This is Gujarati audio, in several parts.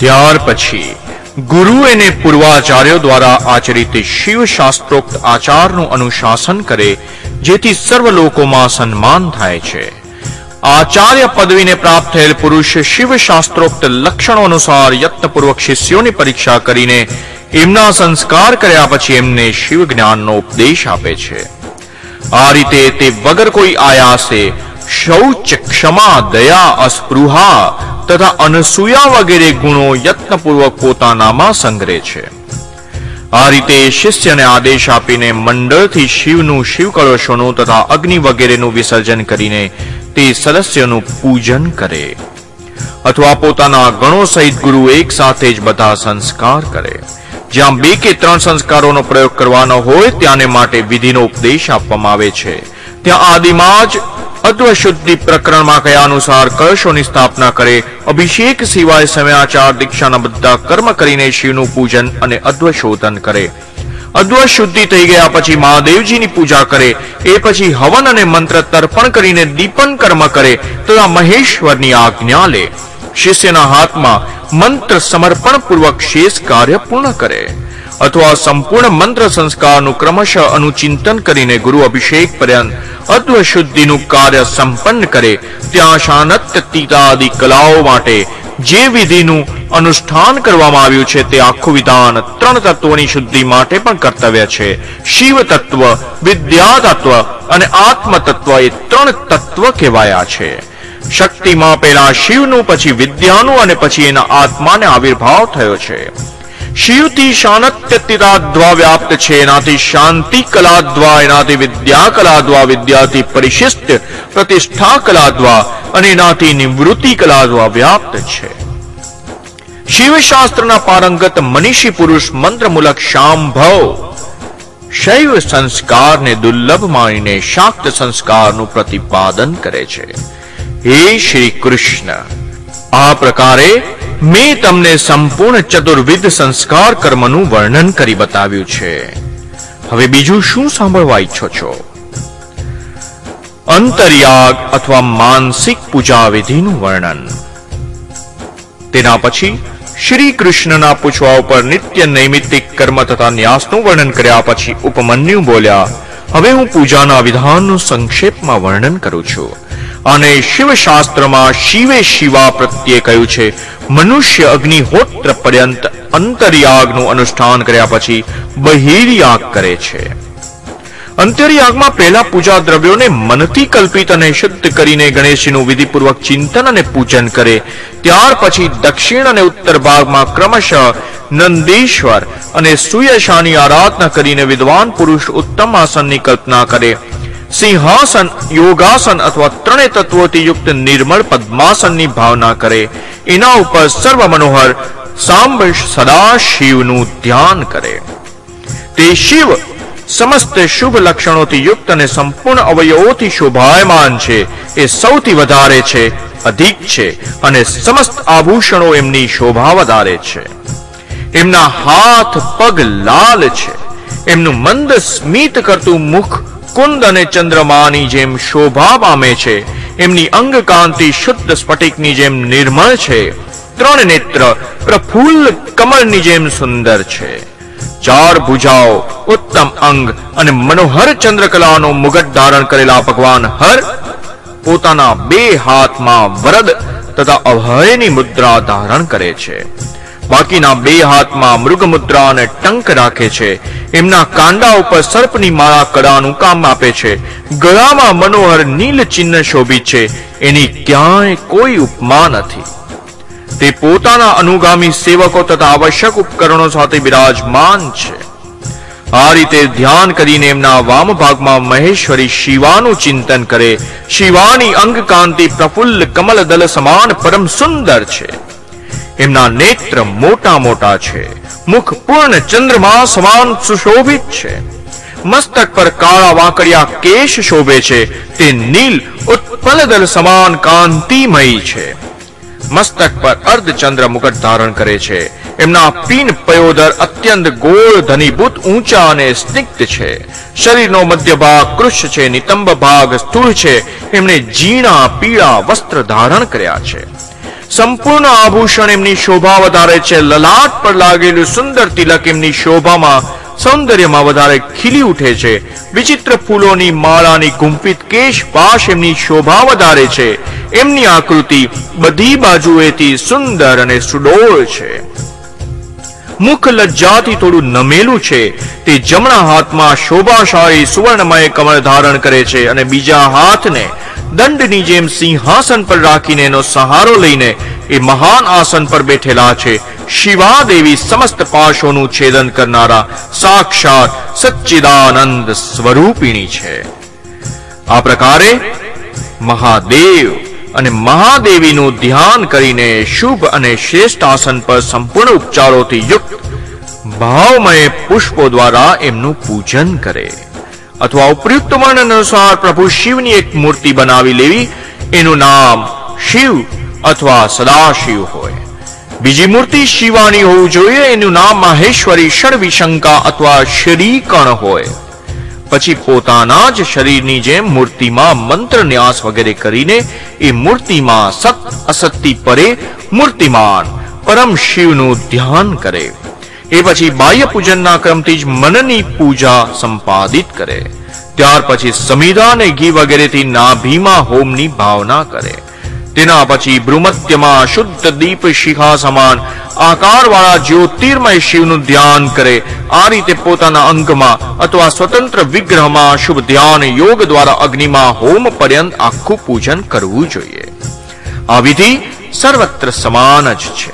ત્યાર પછી ગુરુ એને પૂર્વાચાર્યો દ્વારા આચરિત શિવ શાસ્ત્રોક્ત આચારનું અનુશાસન કરે, જેથી સર્વ લોકોમાં સન્માન થાય છે. આચાર્ય પદવીને પ્રાપ્ત થયેલ પુરુષ શિવ શાસ્ત્રોક્ત લક્ષણો અનુસાર યત્નપૂર્વક શિષ્યોની પરીક્ષા કરીને એમના સંસ્કાર કર્યા પછી એમને શિવ જ્ઞાનનો ઉપદેશ આપે છે. આ રીતે તે વગર કોઈ આયાસે શૌચ, ક્ષમા, દયા, અસ્પૃહા તથા અનસૂયા વગેરે ગુણો યત્નપૂર્વક પોતાનામાં સંગ્રહે છે. આ રીતે શિષ્યને આદેશ આપીને મંડળથી શિવનું શિવ કળશોનું તથા અગ્નિ વગેરેનું વિસર્જન કરીને તે સદસ્યનું પૂજન કરે. અથવા પોતાના ગણો સહિત ગુરુ એક સાથે જ બધા સંસ્કાર કરે. જ્યાં બે કે ત્રણ સંસ્કારોનો પ્રયોગ કરવાનો હોય, ત્યાંને માટે વિધિનો ઉપદેશ આપવામાં આવે છે. ત્યાં આદિમાં જ અદ્વશુદ્ધિ પ્રકરણમાં કયા અનુસાર કળશોની સ્થાપના કરે, અભિષેક સિવાય સમયાચાર દીક્ષાના બધા કર્મ કરીને શિવનું પૂજન અને અદ્વશોધન કરે. અદ્વશુદ્ધિ થઈ ગયા પછી મહાદેવજીની પૂજા કરે, એ પછી હવન અને મંત્ર તર્પણ કરીને દીપન કર્મ કરે તથા મહેશ્વરની આજ્ઞા લે. શિષ્યના હાથમાં મંત્ર સમર્પણ પૂર્વક શેષ કાર્ય પૂર્ણ કરે. અથવા સંપૂર્ણ મંત્ર સંસ્કારનું ક્રમશઃ અનુચિંતન કરીને ગુરુ અભિષેક પર્યંત અદ્વશુદ્ધિનું કાર્ય સંપન્ન કરે, ત્યાં શાનત્યતીતાદિ કલાઓ માટે જે વિધિનું અનુષ્ઠાન કરવામાં આવ્યું છે તે આખું વિધાન ત્રણ તત્વોની શુદ્ધિ માટે પણ કર્તવ્ય છે. શિવ તત્વ, વિદ્યા તત્વ અને આત્મ તત્વ એ ત્રણ તત્વ કહેવાયા છે. શક્તિમાં પહેલા શિવનું, પછી વિદ્યાનું અને પછી એના આત્માને આવિર્ભાવ થયો છે. શિવથી શાનત્યતિરાદ્વા વ્યાપ્ત છે એનાથી શાંતિ કલાદ્વા એનાથી વિદ્યા કલાદ્વા વિદ્યાથી પરિશિષ્ટ પ્રતિષ્ઠા કલાદ્વા અને એનાથી નિવૃત્તિ કલાદ્વા વ્યાપ્ત છે શિવશાસ્ત્રના પારંગત મનીષી પુરુષ મંત્રમૂલક શાંભવ શૈવ સંસ્કારને દુર્લભ માનીને શાક્ત સંસ્કારનું પ્રતિપાદન કરે છે હે શ્રી કૃષ્ણ આ પ્રકારે મેં તમને સંપૂર્ણ ચતુર્વિધ સંસ્કાર કર્મનું વર્ણન કરી બતાવ્યું છે. હવે બીજું શું સાંભળવા ઈચ્છો છો? અંતર્યાગ અથવા માનસિક પૂજા વિધિનું વર્ણન. તેના પછી શ્રી કૃષ્ણના પૂછવા ઉપર નિત્ય નૈમિત્તિક કર્મ તથા ન્યાસનું વર્ણન કર્યા પછી ઉપમન્યુ બોલ્યા, હવે હું પૂજાના વિધાનનું સંક્ષેપમાં વર્ણન કરું છું. અને શિવશાસ્ત્રમાં શિવે શિવા પ્રત્યે કહ્યું છે, મનુષ્ય અગ્નિહોત્ર પર્યંત અંતર્યાગનું અનુષ્ઠાન કર્યા પછી બહિર્યાગ કરે છે. અંતર્યાગમાં પહેલા પૂજા દ્રવ્યોને મનથી કલ્પિત અને શુદ્ધ કરીને ગણેશજીનું વિધિપૂર્વક ચિંતન અને પૂજન કરે, ત્યાર પછી દક્ષિણ અને ઉત્તર ભાગમાં ક્રમશઃ નંદીશ્વર અને સુયશાની આરાધના કરીને વિદ્વાન પુરુષ ઉત્તમ આસનની કલ્પના કરે સિંહાસન, યોગાસન અથવા ત્રણેય તત્વોથી યુક્ત નિર્મળ પદ્માસનની ભાવના કરે. એના ઉપર સર્વ મનોહર સાંભ સદા શિવનું ધ્યાન કરે. તે શિવ સમસ્ત શુભ લક્ષણોથી યુક્ત અને સંપૂર્ણ અવયવોથી શોભાયમાન છે. એ સૌથી વધારે છે, અધિક છે અને સમસ્ત આભૂષણો એમની શોભા વધારે છે. એમના હાથ પગ લાલ છે. એમનું મંદ સ્મિત કરતું મુખ કુંદ અને ચંદ્રમાની જેમ શોભા પામે છે. એમની અંગકાંતિ શુદ્ધ સ્ફટિકની જેમ નિર્મળ છે. ત્રણ નેત્ર પ્રફુલ્લ કમળની જેમ સુંદર છે. ચાર ભુજાઓ, ઉત્તમ અંગ અને મનોહર ચંદ્રકલાનો મુગટ ધારણ કરેલા ભગવાન હર પોતાના બે હાથમાં વરદ તથા અભયની મુદ્રા ધારણ કરે છે. બાકીના બે હાથમાં મૃગ મુદ્રા અને ટંક રાખે છે. એમના કાંડા ઉપર સર્પની માળા કડાનું કામ આપે છે. ગળામાં મનોહર નીલ ચિહ્ન શોભિત છે. એની ક્યાંય કોઈ ઉપમા નથી. તે પોતાના અનુગામી સેવકો તથા આવશ્યક ઉપકરણો સાથે બિરાજમાન છે. આ રીતે ધ્યાન કરીને એમના વામ ભાગમાં મહેશ્વરી શિવાનું ચિંતન કરે. શિવાની અંગ કાંતિ પ્રફુલ્લ કમલ દલ સમાન પરમ સુંદર છે. એમના નેત્ર મોટા મોટા છે. મુખ પૂર્ણ ચંદ્રમા સમાન સુશોભિત છે. મસ્તક પર કાળા વાંકડિયા કેશ શોભે છે. તે નીલ ઉત્પલ દલ સમાન કાંતિમય છે. મસ્તક પર અર્ધચંદ્ર મુકટ ધારણ કરે છે. એમના પીન પયોદર અત્યંત ગોળ ધનીભૂત ઊંચા અને સ્નિગ્ધ છે. શરીરનો મધ્ય ભાગ કૃશ છે, નિતંબ ભાગ સ્થૂળ છે. એમણે ઝીણા, પીળા વસ્ત્ર ધારણ કર્યા છે. સંપૂર્ણ આભૂષણ એમની શોભા વધારે છે. લલાટ પર લાગેલું સુંદર તિલક એમની શોભામાં સૌંદર્યમાં વધારે ખીલી ઉઠે છે. વિચિત્ર ફૂલોની માળાની ગુંફિત કેશ પાશ એમની શોભા વધારે છે. એમની આકૃતિ બધી બાજુએથી સુંદર અને સુડોળ છે. મુખ લજ્જાથી થોડું નમેલું છે. તે જમણા હાથમાં શોભાશાળી સુવર્ણમય કમળ ધારણ કરે છે અને બીજા હાથને દંડની જેમ સિંહાસન પર રાખીને એનો સહારો લઈને એ મહાન આસન પર બેઠેલા છે. શિવા દેવી સમસ્ત પાશોનું છેદન કરનારા સાક્ષાત સચ્ચિદાનંદ સ્વરૂપિણી છે. આ પ્રકારે મહાદેવ અને મહાદેવીનું ધ્યાન કરીને શુભ અને શ્રેષ્ઠ આસન પર સંપૂર્ણ ઉપચારોથી યુક્ત, ભાવમય પુષ્પો દ્વારા એમનું પૂજન કરે. અથવા ઉપયુક્ત વર્ણન અનુસાર પ્રભુ શિવની એક મૂર્તિ બનાવી લેવી. એનું નામ શિવ અથવા સદાશિવ હોય. બીજી મૂર્તિ શિવાની હોવું જોઈએ. એનું નામ માહેશ્વરી ષડવિશંકા અથવા શ્રીકણ હોય. પછી પોતાના જ શરીરની જેમ મૂર્તિમાં મંત્ર ન્યાસ વગેરે કરીને એ મૂર્તિમાં સત અસત્તિ પરે મૂર્તિમાન પરમ શિવનું ધ્યાન કરે. એ પછી બાહ્ય પૂજનના ક્રમથી જ મનની પૂજા સંપાદિત કરે. ત્યાર પછી સમીરા અને ઘી વગેરેથી નાભીમાં હોમની ભાવના કરે. તેના પછી ભ્રુમત્યમાં શુદ્ધ દીપ શિખા સમાન આકારવાળા જ્યોતિર્મય શિવનું ધ્યાન કરે. આ રીતે પોતાના અંગમાં અથવા સ્વતંત્ર વિગ્રહમાં શુભ ધ્યાન યોગ દ્વારા અગ્નિમાં હોમ પર્યંત આખું પૂજન કરવું જોઈએ. આ વિધિ સર્વત્ર સમાન જ છે.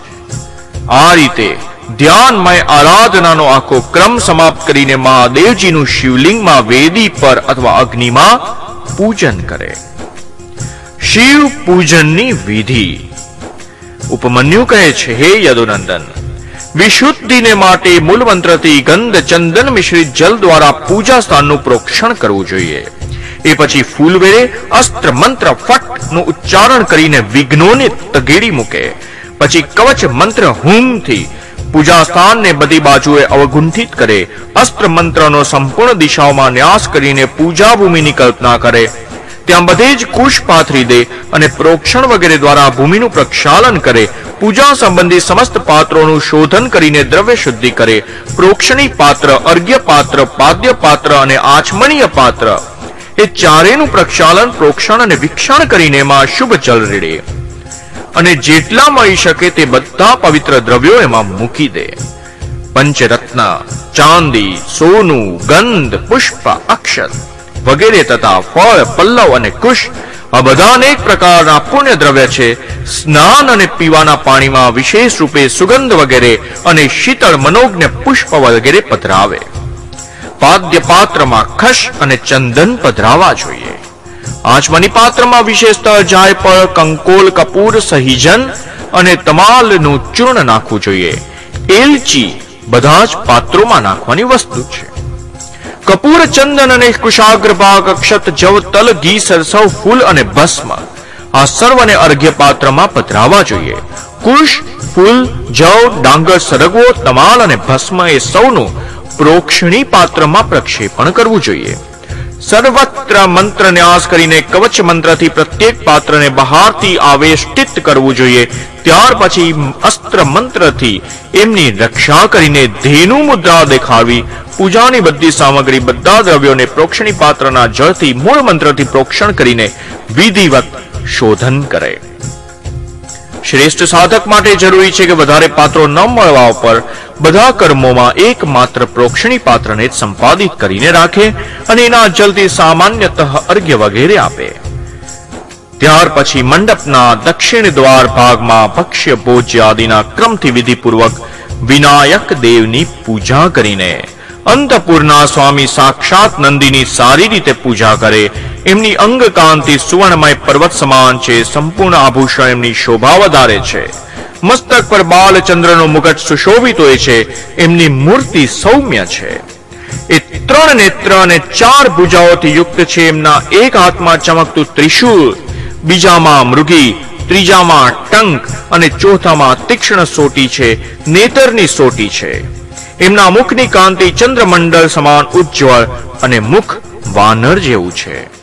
આ રીતે ધ્યાનમય આરાધનાનો આખો ક્રમ સમાપ્ત કરીને મહાદેવજીનું શિવલિંગમાં વેદી પર અથવા અગ્નિમાં પૂજન કરે. શિવ પૂજનની વિધિ. ઉપમન્યુ કહે છે, હે યદુનંદન, વિશુદ્ધિને માટે મૂળ મંત્રથી ગંધ ચંદન મિશ્રિત જલ દ્વારા પૂજા સ્થાનનું પ્રોક્ષણ કરવું જોઈએ. એ પછી ફૂલવેરે અસ્ત્ર મંત્ર ફટનું ઉચ્ચારણ કરીને વિઘ્નોને તગેડી મૂકે. પછી કવચ મંત્ર હુમથી પૂજા સ્થાનને બધી બાજુએ અવગુંઠિત કરે અસ્ત્ર મંત્રનો સંપૂર્ણ દિશાઓમાં ન્યાસ કરીને પૂજા ભૂમિની કલ્પના કરે. ત્યાં બધે જ કુશ પાથરી દે અને પ્રોક્ષણ વગેરે દ્વારા ભૂમિનું પ્રક્ષાલન કરે. પૂજા સંબંધી સમસ્ત પાત્રોનું શોધન કરીને દ્રવ્ય શુદ્ધિ કરે. પ્રોક્ષણી પાત્ર, અર્ઘ્ય પાત્ર, પાદ્ય પાત્ર અને આચમણીય પાત્ર. એ ચારેનું પ્રક્ષાલન, પ્રોક્ષણ અને વિક્ષણ કરીને એમાં શુભ જલ રેડે. અને જેટલા મળી શકે તે બધા પવિત્ર દ્રવ્યો એમાં મૂકી દે. પંચરત્ન, ચાંદી, સોનું, ગંધ, પુષ્પ, અક્ષર વગેરે તથા ફળ, પલ્લવ અને કુશ આ બધા અનેક પ્રકારના પુણ્ય દ્રવ્ય છે. સ્નાન અને પીવાના પાણીમાં વિશેષ રૂપે સુગંધ વગેરે અને શીતળ, મનોજ્ઞ, પુષ્પ વગેરે પધરાવે. પાદ્ય પાત્રમાં ખશ અને ચંદન પધરાવા જોઈએ. આચમની પાત્રમાં વિશેષતઃ જાયફળ કંકોલ કપૂર સહીજન અને તમાલનું ચૂર્ણ નાખવું જોઈએ. એલચી બધા જ પાત્રોમાં નાખવાની વસ્તુ છે. કપૂર, ચંદન અને કુશાગ્ર ભાગ અક્ષત જવ, તલ, ઘી, સરસવ, ફૂલ અને ભસ્મ આ સર્વને અર્ઘ્ય પાત્રમાં પધરાવા જોઈએ. કુશ, ફૂલ, જવ, ડાંગર, સરગવો, તમાલ અને ભસ્મ એ સૌનું પ્રોક્ષણી પાત્રમાં પ્રક્ષેપણ કરવું જોઈએ. સર્વત્ર મંત્ર ન્યાસ કરીને કવચ મંત્રથી પ્રત્યેક પાત્રને બહારથી આવેષ્ટિત કરવું જોઈએ. ત્યાર પછી અસ્ત્ર મંત્રથી એમની રક્ષા કરીને ધેનુ મુદ્રા દેખાડવી પૂજાની બધી સામગ્રી બધા દ્રવ્યોને પ્રોક્ષણી પાત્રના જળથી, મૂળ મંત્રથી પ્રોક્ષણ કરીને વિધિવત શોધન કરે. શ્રેષ્ઠ સાધક માટે જરૂરી છે કે વધારે પાત્રો ન મળવા ઉપર બધા કર્મોમાં એકમાત્ર પ્રોક્ષણી પાત્રને સંપાદિત કરીને રાખે અને એના જલથી સામાન્યતઃ અર્ઘ્ય વગેરે આપે. ત્યાર પછી મંડપના દક્ષિણ દ્વાર ભાગમાં ભક્ષ્ય ભોજ્ય આદિના ક્રમથી વિધિપૂર્વક વિનાયક દેવની પૂજા કરીને અંતપુરના સ્વામી સાક્ષાત નંદીની સારી રીતે પૂજા કરે, એમની અંગ કાંતિ સુવર્ણમય પર્વત સમાન છે, સંપૂર્ણ આભૂષણ એમની શોભા વધારે છે. મસ્તક પર બાલચંદ્રનો મુગટ સુશોભિત હોય છે. એમની મૂર્તિ સૌમ્ય છે. એ ત્રણ નેત્ર અને ચાર ભુજાઓથી યુક્ત છે. એમના એક હાથમાં ચમકતું ત્રિશુલ બીજામાં મૃગી, ત્રીજામાં ટંક અને ચોથામાં તીક્ષ્ણ સોટી છે. નેતરની સોટી છે. એમના મુખની કાંતિ ચંદ્રમંડળ સમાન ઉજ્જવળ અને મુખ વાનર જેવું છે.